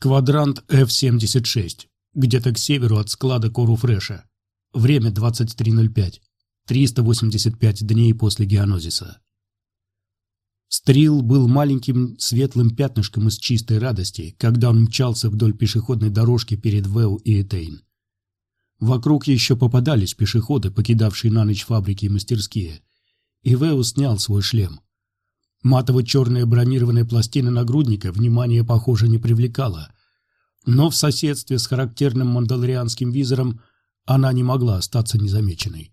Квадрант F-76. Где-то к северу от склада Кору Фреша. Время 23.05. 385 дней после геонозиса. Стрил был маленьким светлым пятнышком из чистой радости, когда он мчался вдоль пешеходной дорожки перед Вэу и Этейн. Вокруг еще попадались пешеходы, покидавшие на ночь фабрики и мастерские. И Вэу снял свой шлем. Матово-черная бронированная пластина нагрудника внимания, похоже, не привлекала. Но в соседстве с характерным мандалорианским визором она не могла остаться незамеченной.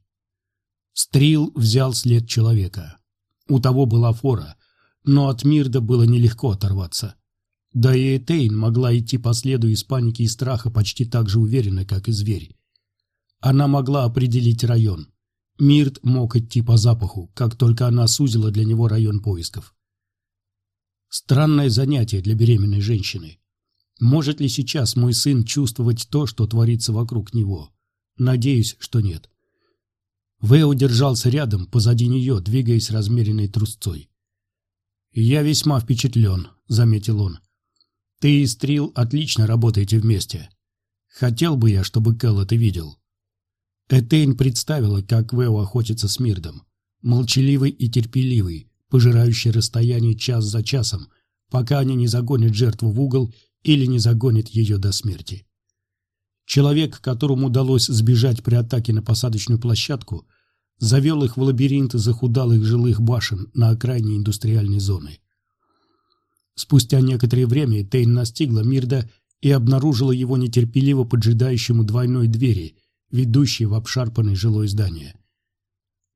Стрил взял след человека. У того была фора, но от Мирда было нелегко оторваться. Да и Этейн могла идти по следу из паники и страха почти так же уверенно, как и зверь. Она могла определить район. Мирт мог идти по запаху, как только она сузила для него район поисков. Странное занятие для беременной женщины. Может ли сейчас мой сын чувствовать то, что творится вокруг него? Надеюсь, что нет. Вэо держался рядом, позади нее, двигаясь размеренной трусцой. «Я весьма впечатлен», — заметил он. «Ты и Стрил отлично работаете вместе. Хотел бы я, чтобы Кэл это видел». Этейн представила, как Вэо охотится с Мирдом. Молчаливый и терпеливый, пожирающий расстояние час за часом, пока они не загонят жертву в угол или не загонят ее до смерти. Человек, которому удалось сбежать при атаке на посадочную площадку, завел их в лабиринт захудалых жилых башен на окраине индустриальной зоны. Спустя некоторое время Тейн настигла Мирда и обнаружила его нетерпеливо поджидающему двойной двери – ведущей в обшарпанное жилое здание.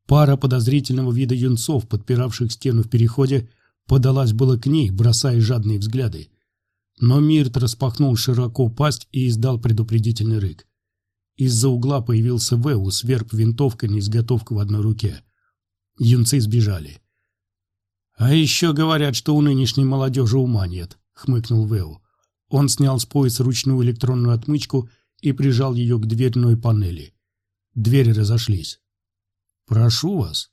Пара подозрительного вида юнцов, подпиравших стену в переходе, подалась было к ней, бросая жадные взгляды. Но Мирт распахнул широко пасть и издал предупредительный рык. Из-за угла появился Вэу с верб винтовкой на изготовку в одной руке. Юнцы сбежали. «А еще говорят, что у нынешней молодежи ума нет», — хмыкнул Вэу. Он снял с пояса ручную электронную отмычку и прижал ее к дверной панели. Двери разошлись. «Прошу вас».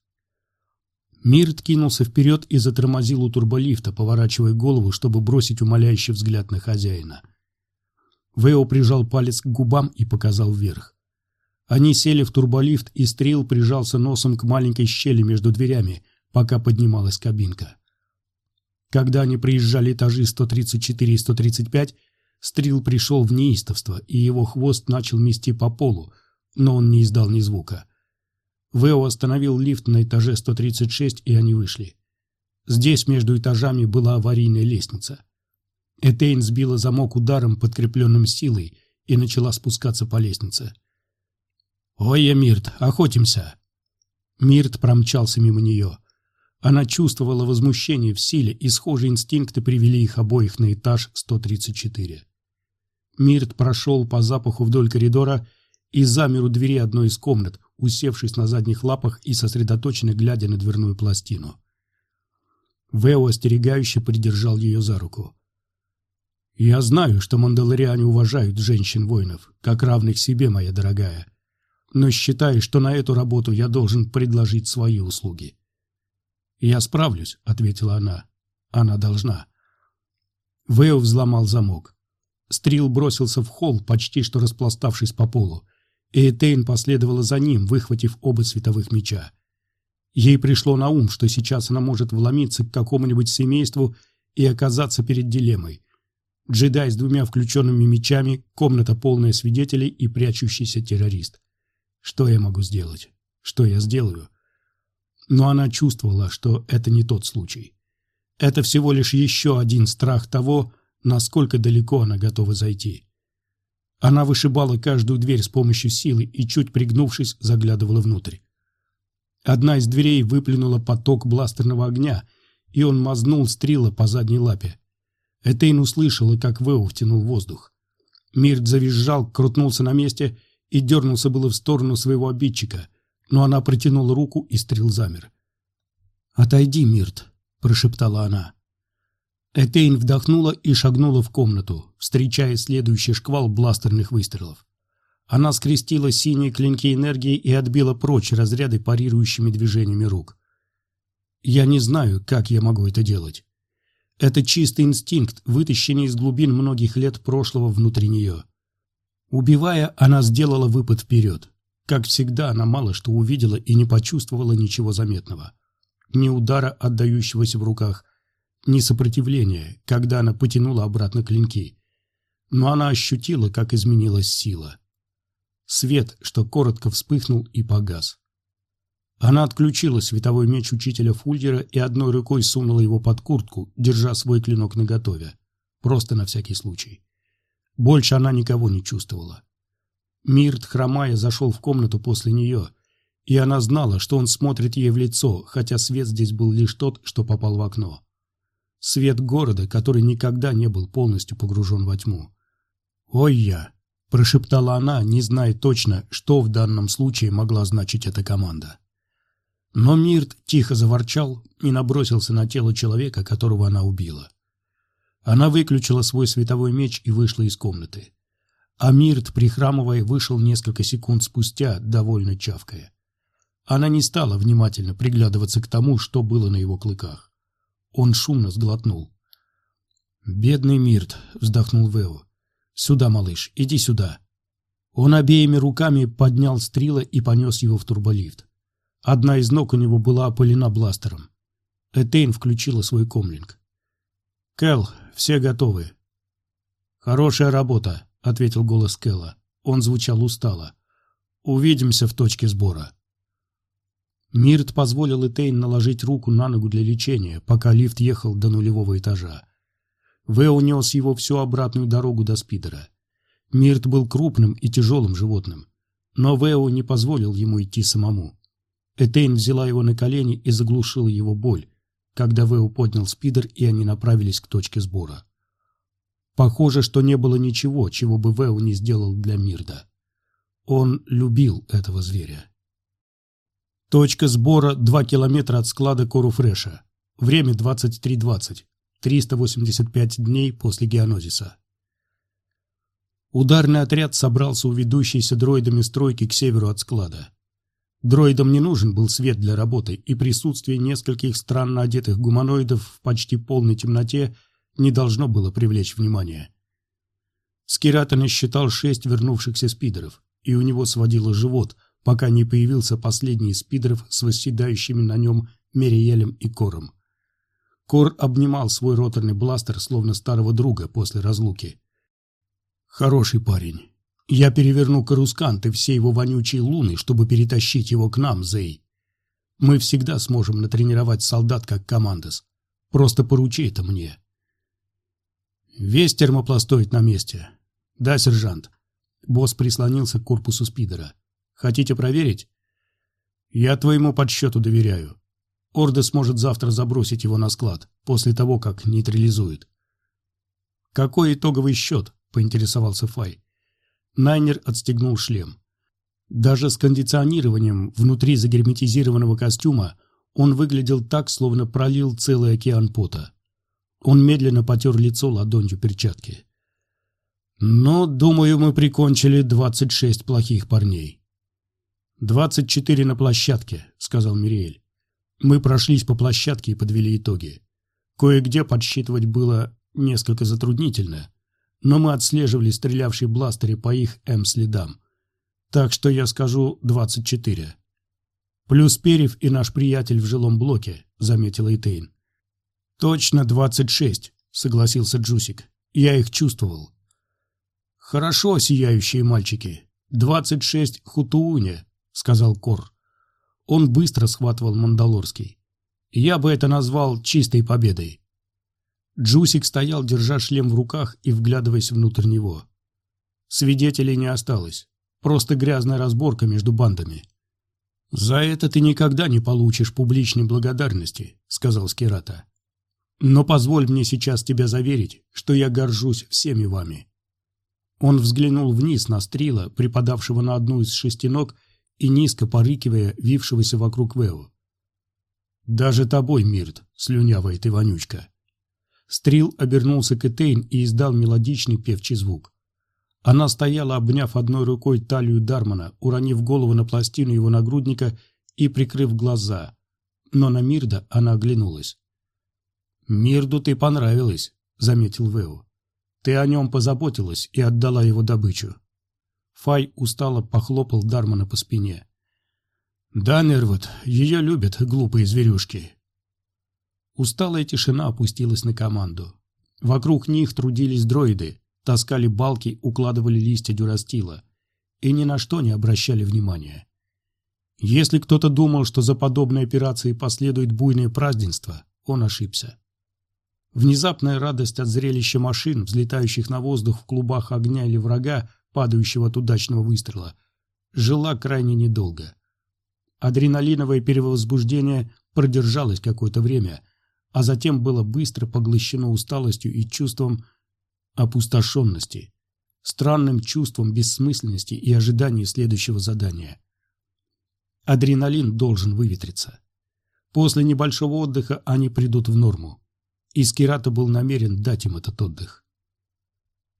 Мирт кинулся вперед и затормозил у турболифта, поворачивая голову, чтобы бросить умоляющий взгляд на хозяина. Вэо прижал палец к губам и показал вверх. Они сели в турболифт, и Стрел прижался носом к маленькой щели между дверями, пока поднималась кабинка. Когда они приезжали этажи 134 и 135, Стрил пришел в неистовство, и его хвост начал мести по полу, но он не издал ни звука. Вэо остановил лифт на этаже 136, и они вышли. Здесь между этажами была аварийная лестница. Этейн сбила замок ударом, подкрепленным силой, и начала спускаться по лестнице. «Ой, Мирт, охотимся!» Мирт промчался мимо нее. Она чувствовала возмущение в силе, и схожие инстинкты привели их обоих на этаж 134. Мирт прошел по запаху вдоль коридора и замер у двери одной из комнат, усевшись на задних лапах и сосредоточенно глядя на дверную пластину. Вео остерегающе придержал ее за руку. «Я знаю, что мандалориане уважают женщин-воинов, как равных себе, моя дорогая, но считаю, что на эту работу я должен предложить свои услуги». «Я справлюсь», — ответила она. «Она должна». Вэо взломал замок. Стрил бросился в холл, почти что распластавшись по полу, и Этейн последовала за ним, выхватив оба световых меча. Ей пришло на ум, что сейчас она может вломиться к какому-нибудь семейству и оказаться перед дилеммой. Джедай с двумя включенными мечами, комната полная свидетелей и прячущийся террорист. Что я могу сделать? Что я сделаю? Но она чувствовала, что это не тот случай. Это всего лишь еще один страх того, насколько далеко она готова зайти. Она вышибала каждую дверь с помощью силы и, чуть пригнувшись, заглядывала внутрь. Одна из дверей выплюнула поток бластерного огня, и он мазнул стрела по задней лапе. Этейн услышала, как Вэу втянул воздух. Мирт завизжал, крутнулся на месте и дернулся было в сторону своего обидчика, но она протянула руку, и стрел замер. «Отойди, Мирт», — прошептала она. Этейн вдохнула и шагнула в комнату, встречая следующий шквал бластерных выстрелов. Она скрестила синие клинки энергии и отбила прочь разряды парирующими движениями рук. «Я не знаю, как я могу это делать. Это чистый инстинкт, вытащенный из глубин многих лет прошлого внутри нее. Убивая, она сделала выпад вперед. Как всегда, она мало что увидела и не почувствовала ничего заметного. Ни удара, отдающегося в руках, ни сопротивления, когда она потянула обратно клинки. Но она ощутила, как изменилась сила. Свет, что коротко вспыхнул и погас. Она отключила световой меч учителя Фульдера и одной рукой сунула его под куртку, держа свой клинок наготове. Просто на всякий случай. Больше она никого не чувствовала. Мирт, хромая, зашел в комнату после нее, и она знала, что он смотрит ей в лицо, хотя свет здесь был лишь тот, что попал в окно. Свет города, который никогда не был полностью погружен во тьму. «Ой я!» – прошептала она, не зная точно, что в данном случае могла значить эта команда. Но Мирт тихо заворчал и набросился на тело человека, которого она убила. Она выключила свой световой меч и вышла из комнаты. А Мирт, прихрамывая, вышел несколько секунд спустя, довольно чавкая. Она не стала внимательно приглядываться к тому, что было на его клыках. Он шумно сглотнул. «Бедный Мирт», — вздохнул Вео. «Сюда, малыш, иди сюда». Он обеими руками поднял стрила и понес его в турболифт. Одна из ног у него была опылена бластером. Этейн включила свой комлинг. «Кэл, все готовы». «Хорошая работа», — ответил голос Кэлла. Он звучал устало. «Увидимся в точке сбора». Мирт позволил Этейн наложить руку на ногу для лечения, пока лифт ехал до нулевого этажа. Вэо унес его всю обратную дорогу до спидера. Мирт был крупным и тяжелым животным, но Вэо не позволил ему идти самому. Этейн взяла его на колени и заглушила его боль, когда Вэу поднял спидер, и они направились к точке сбора. Похоже, что не было ничего, чего бы Вэу не сделал для Мирда. Он любил этого зверя. Точка сбора 2 километра от склада Коруфреша. Время 23.20. 385 дней после геонозиса. Ударный отряд собрался у ведущейся дроидами стройки к северу от склада. Дроидам не нужен был свет для работы, и присутствие нескольких странно одетых гуманоидов в почти полной темноте не должно было привлечь внимание. Скиратон считал шесть вернувшихся спидеров, и у него сводило живот, пока не появился последний из спидеров с восседающими на нем Мериелем и Кором. Кор обнимал свой роторный бластер, словно старого друга после разлуки. «Хороший парень. Я переверну Карускант и все его вонючие луны, чтобы перетащить его к нам, Зей. Мы всегда сможем натренировать солдат как командос. Просто поручи это мне. Весь термопластоид на месте. Да, сержант. Босс прислонился к корпусу спидера. Хотите проверить? Я твоему подсчету доверяю. Орда сможет завтра забросить его на склад, после того, как нейтрализует. Какой итоговый счет? Поинтересовался Фай. Найнер отстегнул шлем. Даже с кондиционированием внутри загерметизированного костюма он выглядел так, словно пролил целый океан пота. Он медленно потер лицо ладонью перчатки. «Но, думаю, мы прикончили двадцать шесть плохих парней». «Двадцать четыре на площадке», — сказал Мириэль. «Мы прошлись по площадке и подвели итоги. Кое-где подсчитывать было несколько затруднительно, но мы отслеживали стрелявшие бластеры по их М-следам. Так что я скажу 24. Плюс Перев и наш приятель в жилом блоке, заметила Итейн. Точно 26, согласился Джусик. Я их чувствовал. Хорошо, сияющие мальчики. 26 хутууня, сказал Кор. Он быстро схватывал Мандалорский. Я бы это назвал чистой победой. Джусик стоял, держа шлем в руках и вглядываясь внутрь него. Свидетелей не осталось. Просто грязная разборка между бандами. «За это ты никогда не получишь публичной благодарности», — сказал Скирата. «Но позволь мне сейчас тебя заверить, что я горжусь всеми вами». Он взглянул вниз на стрила, припадавшего на одну из шести ног и низко порыкивая, вившегося вокруг Вео. «Даже тобой, Мирт, слюнявая ты вонючка». Стрил обернулся к Этейн и издал мелодичный певчий звук. Она стояла, обняв одной рукой талию Дармана, уронив голову на пластину его нагрудника и прикрыв глаза. Но на Мирда она оглянулась. «Мирду ты понравилась», — заметил Вэу. «Ты о нем позаботилась и отдала его добычу». Фай устало похлопал Дармана по спине. «Да, Нервот, ее любят глупые зверюшки». Усталая тишина опустилась на команду. Вокруг них трудились дроиды, таскали балки, укладывали листья дюрастила и ни на что не обращали внимания. Если кто-то думал, что за подобной операцией последует буйное празднество, он ошибся. Внезапная радость от зрелища машин, взлетающих на воздух в клубах огня или врага, падающего от удачного выстрела, жила крайне недолго. Адреналиновое перевозбуждение продержалось какое-то время, а затем было быстро поглощено усталостью и чувством опустошенности, странным чувством бессмысленности и ожидания следующего задания. Адреналин должен выветриться. После небольшого отдыха они придут в норму. И Скирата был намерен дать им этот отдых.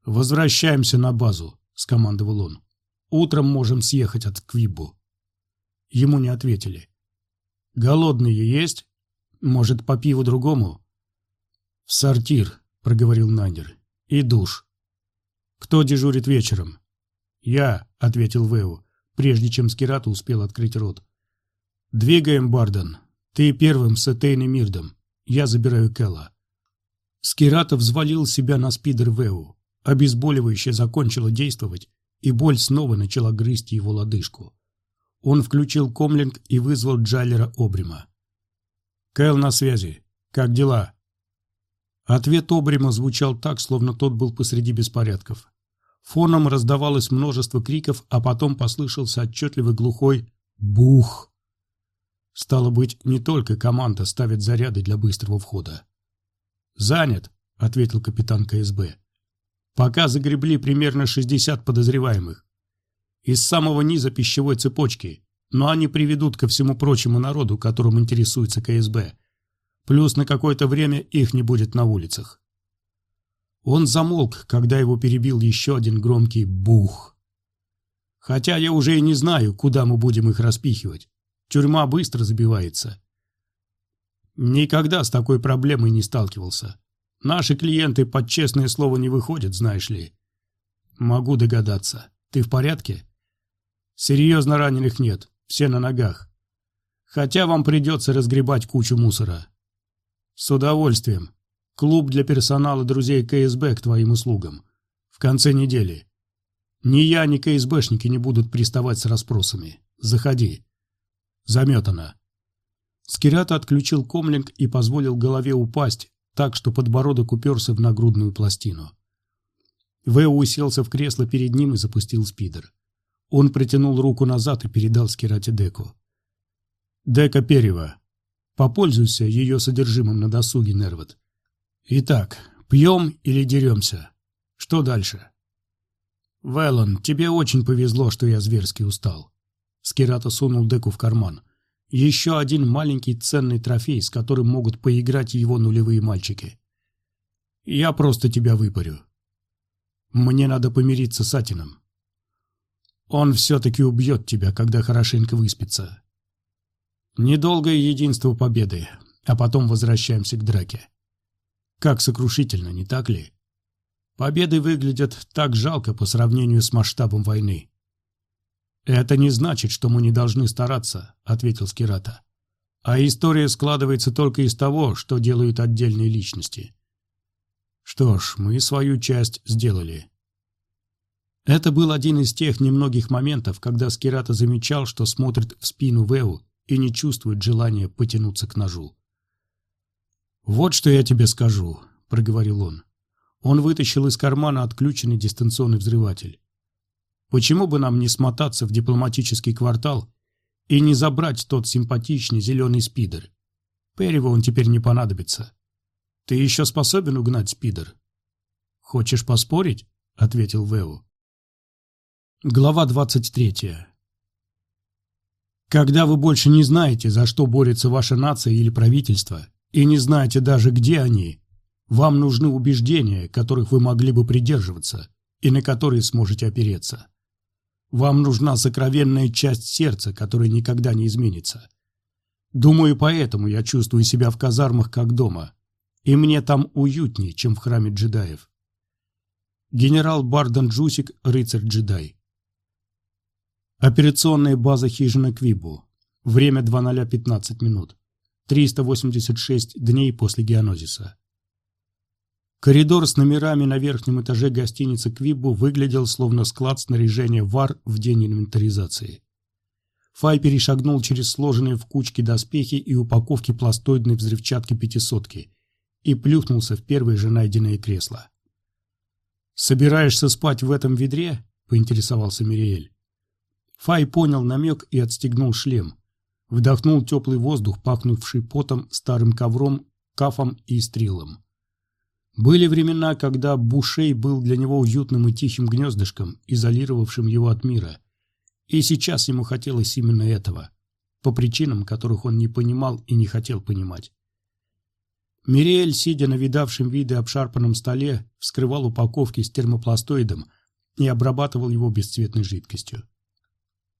«Возвращаемся на базу», — скомандовал он. «Утром можем съехать от Квибу». Ему не ответили. «Голодные есть? Может, по пиву другому?» «В сортир», — проговорил Нандер. «И душ». «Кто дежурит вечером?» «Я», — ответил Вэу, прежде чем Скирата успел открыть рот. «Двигаем, Барден. Ты первым с Этейн Мирдом. Я забираю Кэлла». Скирата взвалил себя на спидер Вэу. Обезболивающее закончило действовать, и боль снова начала грызть его лодыжку. Он включил комлинг и вызвал Джайлера Обрима. «Кэл на связи. Как дела?» Ответ Обрима звучал так, словно тот был посреди беспорядков. Фоном раздавалось множество криков, а потом послышался отчетливый глухой «бух». Стало быть, не только команда ставит заряды для быстрого входа. «Занят», — ответил капитан КСБ. «Пока загребли примерно 60 подозреваемых. Из самого низа пищевой цепочки, но они приведут ко всему прочему народу, которым интересуется КСБ. Плюс на какое-то время их не будет на улицах». Он замолк, когда его перебил еще один громкий «бух». «Хотя я уже и не знаю, куда мы будем их распихивать. Тюрьма быстро забивается. Никогда с такой проблемой не сталкивался. Наши клиенты под честное слово не выходят, знаешь ли. Могу догадаться. Ты в порядке? Серьезно раненых нет, все на ногах. Хотя вам придется разгребать кучу мусора. С удовольствием. Клуб для персонала друзей КСБ к твоим услугам. В конце недели. Ни я, ни КСБшники не будут приставать с расспросами. Заходи. Заметано. Скирята отключил комлинг и позволил голове упасть, так что подбородок уперся в нагрудную пластину. Вэо уселся в кресло перед ним и запустил спидер. Он протянул руку назад и передал Скирате деку. «Дека Перева. Попользуйся ее содержимым на досуге, Нервот. Итак, пьем или деремся? Что дальше?» «Вэллон, тебе очень повезло, что я зверски устал». Скирата сунул деку в карман. Еще один маленький ценный трофей, с которым могут поиграть его нулевые мальчики. Я просто тебя выпарю. Мне надо помириться с Атином. Он все-таки убьет тебя, когда хорошенько выспится. Недолгое единство победы, а потом возвращаемся к драке. Как сокрушительно, не так ли? Победы выглядят так жалко по сравнению с масштабом войны. «Это не значит, что мы не должны стараться», — ответил Скирата. «А история складывается только из того, что делают отдельные личности». «Что ж, мы свою часть сделали». Это был один из тех немногих моментов, когда Скирата замечал, что смотрит в спину Вэу и не чувствует желания потянуться к ножу. «Вот что я тебе скажу», — проговорил он. Он вытащил из кармана отключенный дистанционный взрыватель. Почему бы нам не смотаться в дипломатический квартал и не забрать тот симпатичный зеленый спидер? Перево он теперь не понадобится. Ты еще способен угнать спидер? Хочешь поспорить? — ответил Вэу. Глава двадцать третья. Когда вы больше не знаете, за что борется ваша нация или правительство, и не знаете даже, где они, вам нужны убеждения, которых вы могли бы придерживаться и на которые сможете опереться. Вам нужна сокровенная часть сердца, которая никогда не изменится. Думаю, поэтому я чувствую себя в казармах как дома. И мне там уютнее, чем в храме джедаев. Генерал Барден Джусик, рыцарь-джедай. Операционная база хижина Квибу. Время 0015 минут. 386 дней после геонозиса. Коридор с номерами на верхнем этаже гостиницы Квибу выглядел словно склад снаряжения ВАР в день инвентаризации. Фай перешагнул через сложенные в кучки доспехи и упаковки пластоидной взрывчатки пятисотки и плюхнулся в первое же найденное кресло. «Собираешься спать в этом ведре?» — поинтересовался Мириэль. Фай понял намек и отстегнул шлем. Вдохнул теплый воздух, пахнувший потом, старым ковром, кафом и стрелом. Были времена, когда Бушей был для него уютным и тихим гнездышком, изолировавшим его от мира. И сейчас ему хотелось именно этого, по причинам, которых он не понимал и не хотел понимать. Мириэль, сидя на видавшем виды обшарпанном столе, вскрывал упаковки с термопластоидом и обрабатывал его бесцветной жидкостью.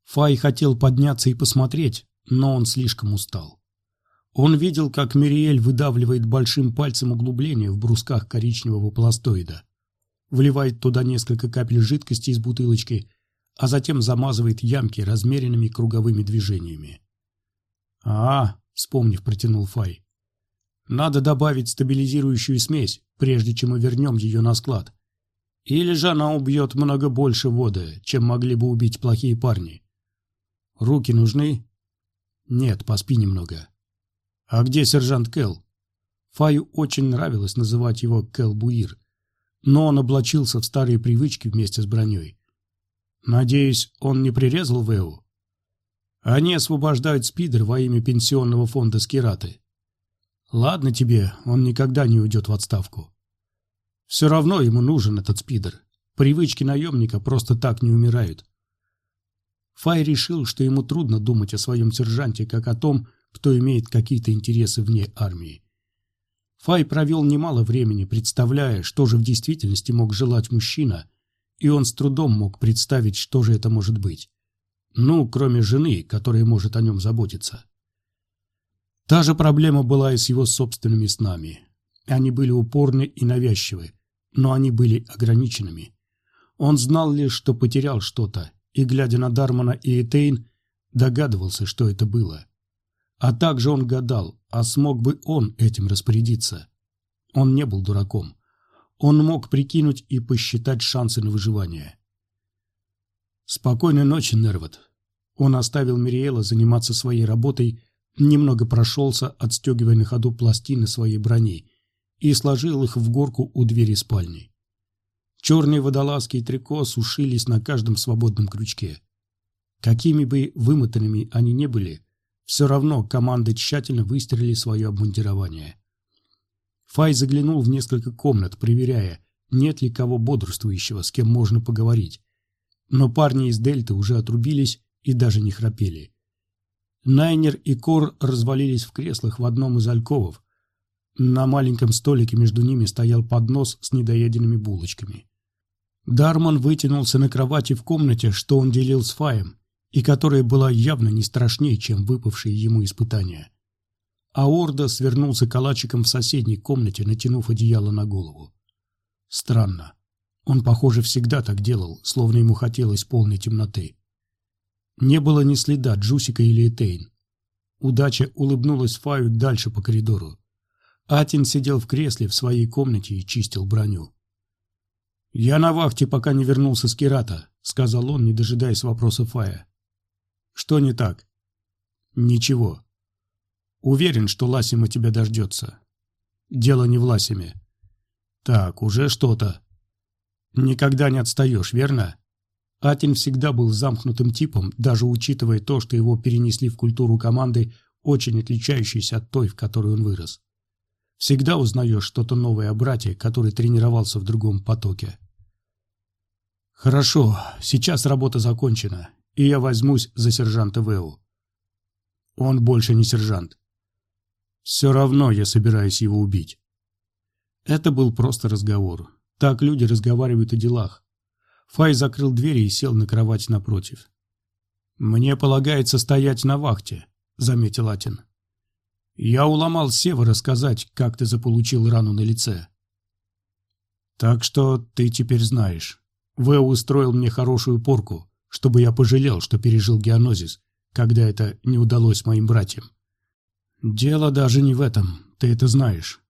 Фай хотел подняться и посмотреть, но он слишком устал. Он видел, как Мириэль выдавливает большим пальцем углубление в брусках коричневого пластоида, вливает туда несколько капель жидкости из бутылочки, а затем замазывает ямки размеренными круговыми движениями. «А, — вспомнив, протянул Фай, — надо добавить стабилизирующую смесь, прежде чем мы вернем ее на склад. Или же она убьет много больше воды, чем могли бы убить плохие парни. Руки нужны?» «Нет, поспи немного. «А где сержант Кэл?» Фаю очень нравилось называть его Кэл Буир, но он облачился в старые привычки вместе с броней. «Надеюсь, он не прирезал Вэу?» «Они освобождают Спидер во имя пенсионного фонда Скираты. Ладно тебе, он никогда не уйдет в отставку. Все равно ему нужен этот Спидер. Привычки наемника просто так не умирают». Фай решил, что ему трудно думать о своем сержанте, как о том, кто имеет какие-то интересы вне армии. Фай провел немало времени, представляя, что же в действительности мог желать мужчина, и он с трудом мог представить, что же это может быть. Ну, кроме жены, которая может о нем заботиться. Та же проблема была и с его собственными снами. Они были упорны и навязчивы, но они были ограниченными. Он знал лишь, что потерял что-то, и, глядя на Дармана и Этейн, догадывался, что это было. А также он гадал, а смог бы он этим распорядиться. Он не был дураком. Он мог прикинуть и посчитать шансы на выживание. «Спокойной ночи, Нервот». Он оставил Мириэла заниматься своей работой, немного прошелся, отстегивая на ходу пластины своей брони, и сложил их в горку у двери спальни. Черные водолазки и трико сушились на каждом свободном крючке. Какими бы вымотанными они не были, все равно команды тщательно выстрелили свое обмундирование. Фай заглянул в несколько комнат, проверяя, нет ли кого бодрствующего, с кем можно поговорить. Но парни из Дельты уже отрубились и даже не храпели. Найнер и Кор развалились в креслах в одном из альковов. На маленьком столике между ними стоял поднос с недоеденными булочками. Дарман вытянулся на кровати в комнате, что он делил с Фаем, и которая была явно не страшнее, чем выпавшие ему испытания. А Орда свернулся калачиком в соседней комнате, натянув одеяло на голову. Странно. Он, похоже, всегда так делал, словно ему хотелось полной темноты. Не было ни следа Джусика или Этейн. Удача улыбнулась Фаю дальше по коридору. Атин сидел в кресле в своей комнате и чистил броню. «Я на вахте, пока не вернулся с Кирата», — сказал он, не дожидаясь вопроса Фая. Что не так? Ничего. Уверен, что Ласима тебя дождется. Дело не в Ласиме. Так, уже что-то. Никогда не отстаешь, верно? Атин всегда был замкнутым типом, даже учитывая то, что его перенесли в культуру команды, очень отличающейся от той, в которой он вырос. Всегда узнаешь что-то новое о брате, который тренировался в другом потоке. Хорошо, сейчас работа закончена и я возьмусь за сержанта Вэу. Он больше не сержант. Все равно я собираюсь его убить. Это был просто разговор. Так люди разговаривают о делах. Фай закрыл двери и сел на кровать напротив. «Мне полагается стоять на вахте», — заметил Атин. Я уломал Сева рассказать, как ты заполучил рану на лице. Так что ты теперь знаешь. Вэо устроил мне хорошую порку, чтобы я пожалел, что пережил геонозис, когда это не удалось моим братьям. Дело даже не в этом, ты это знаешь.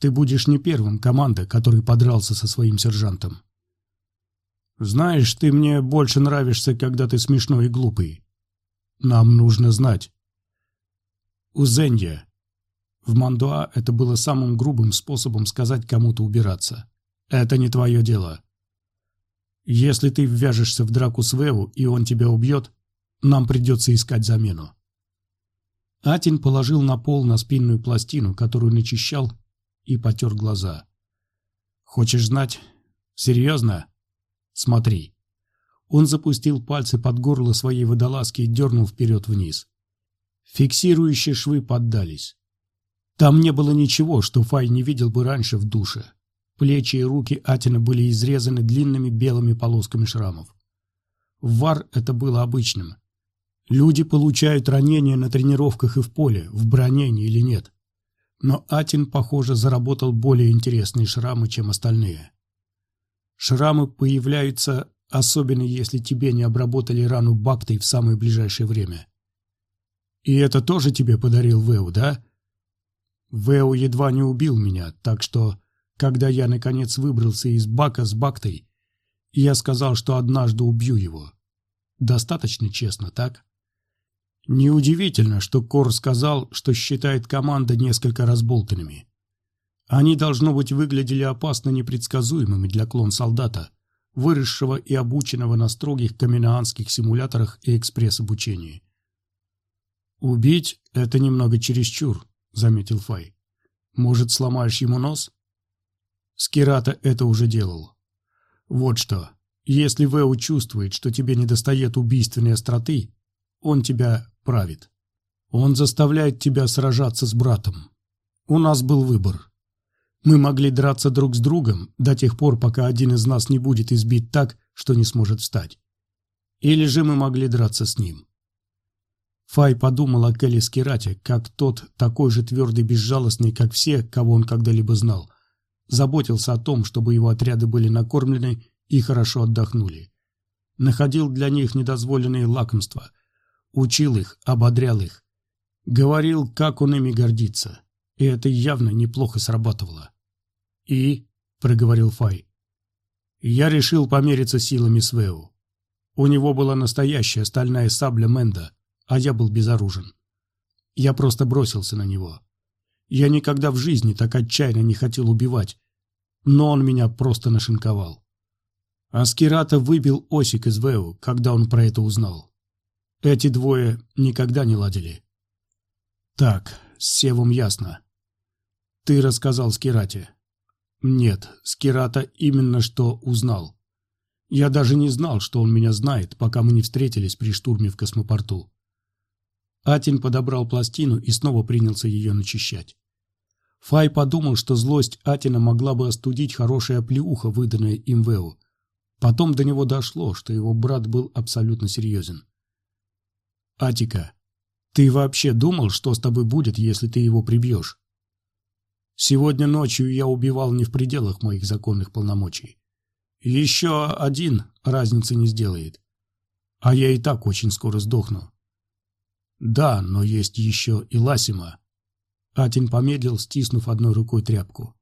Ты будешь не первым команда, который подрался со своим сержантом. Знаешь, ты мне больше нравишься, когда ты смешной и глупый. Нам нужно знать. Узенья, в Мандуа это было самым грубым способом сказать кому-то убираться. Это не твое дело. Если ты ввяжешься в драку с Вэу, и он тебя убьет, нам придется искать замену. Атин положил на пол на спинную пластину, которую начищал, и потер глаза. «Хочешь знать? Серьезно? Смотри». Он запустил пальцы под горло своей водолазки и дернул вперед-вниз. Фиксирующие швы поддались. Там не было ничего, что Фай не видел бы раньше в душе. Плечи и руки Атина были изрезаны длинными белыми полосками шрамов. В ВАР это было обычным. Люди получают ранения на тренировках и в поле, в броне или нет. Но Атин, похоже, заработал более интересные шрамы, чем остальные. Шрамы появляются, особенно если тебе не обработали рану бактой в самое ближайшее время. И это тоже тебе подарил Вэу, да? Вэу едва не убил меня, так что, когда я наконец выбрался из бака с бактой, я сказал, что однажды убью его. Достаточно честно, так? Неудивительно, что Кор сказал, что считает команды несколько разболтанными. Они, должно быть, выглядели опасно непредсказуемыми для клон-солдата, выросшего и обученного на строгих каменаанских симуляторах и экспресс-обучении. «Убить — это немного чересчур», — заметил Фай. «Может, сломаешь ему нос?» Скирата это уже делал. «Вот что. Если Вэу чувствует, что тебе недостает убийственной остроты, он тебя правит. Он заставляет тебя сражаться с братом. У нас был выбор. Мы могли драться друг с другом до тех пор, пока один из нас не будет избит так, что не сможет встать. Или же мы могли драться с ним. Фай подумал о Келли Скирате, как тот, такой же твердый безжалостный, как все, кого он когда-либо знал. Заботился о том, чтобы его отряды были накормлены и хорошо отдохнули. Находил для них недозволенные лакомства. Учил их, ободрял их. Говорил, как он ими гордится. И это явно неплохо срабатывало. «И?» — проговорил Фай. «Я решил помериться силами Свеу. У него была настоящая стальная сабля Менда, а я был безоружен. Я просто бросился на него. Я никогда в жизни так отчаянно не хотел убивать, но он меня просто нашинковал. Аскирата выбил Осик из Вэу, когда он про это узнал. Эти двое никогда не ладили. Так, с Севом ясно. Ты рассказал Скирате. Нет, Скирата именно что узнал. Я даже не знал, что он меня знает, пока мы не встретились при штурме в космопорту. Атин подобрал пластину и снова принялся ее начищать. Фай подумал, что злость Атина могла бы остудить хорошая плеуха, выданная им Вэу. Потом до него дошло, что его брат был абсолютно серьезен. «Атика, ты вообще думал, что с тобой будет, если ты его прибьешь?» «Сегодня ночью я убивал не в пределах моих законных полномочий. Еще один разницы не сделает. А я и так очень скоро сдохну. Да, но есть еще и Ласима. Атин помедлил, стиснув одной рукой тряпку.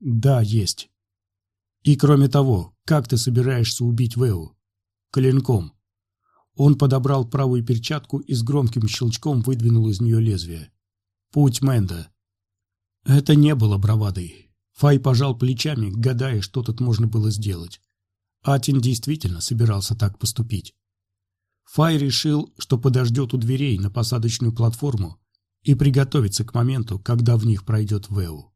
Да, есть. И кроме того, как ты собираешься убить Вэу? Клинком. Он подобрал правую перчатку и с громким щелчком выдвинул из нее лезвие. Путь Мэнда. Это не было бравадой. Фай пожал плечами, гадая, что тут можно было сделать. Атин действительно собирался так поступить. Фай решил, что подождет у дверей на посадочную платформу и приготовится к моменту, когда в них пройдет Вэу.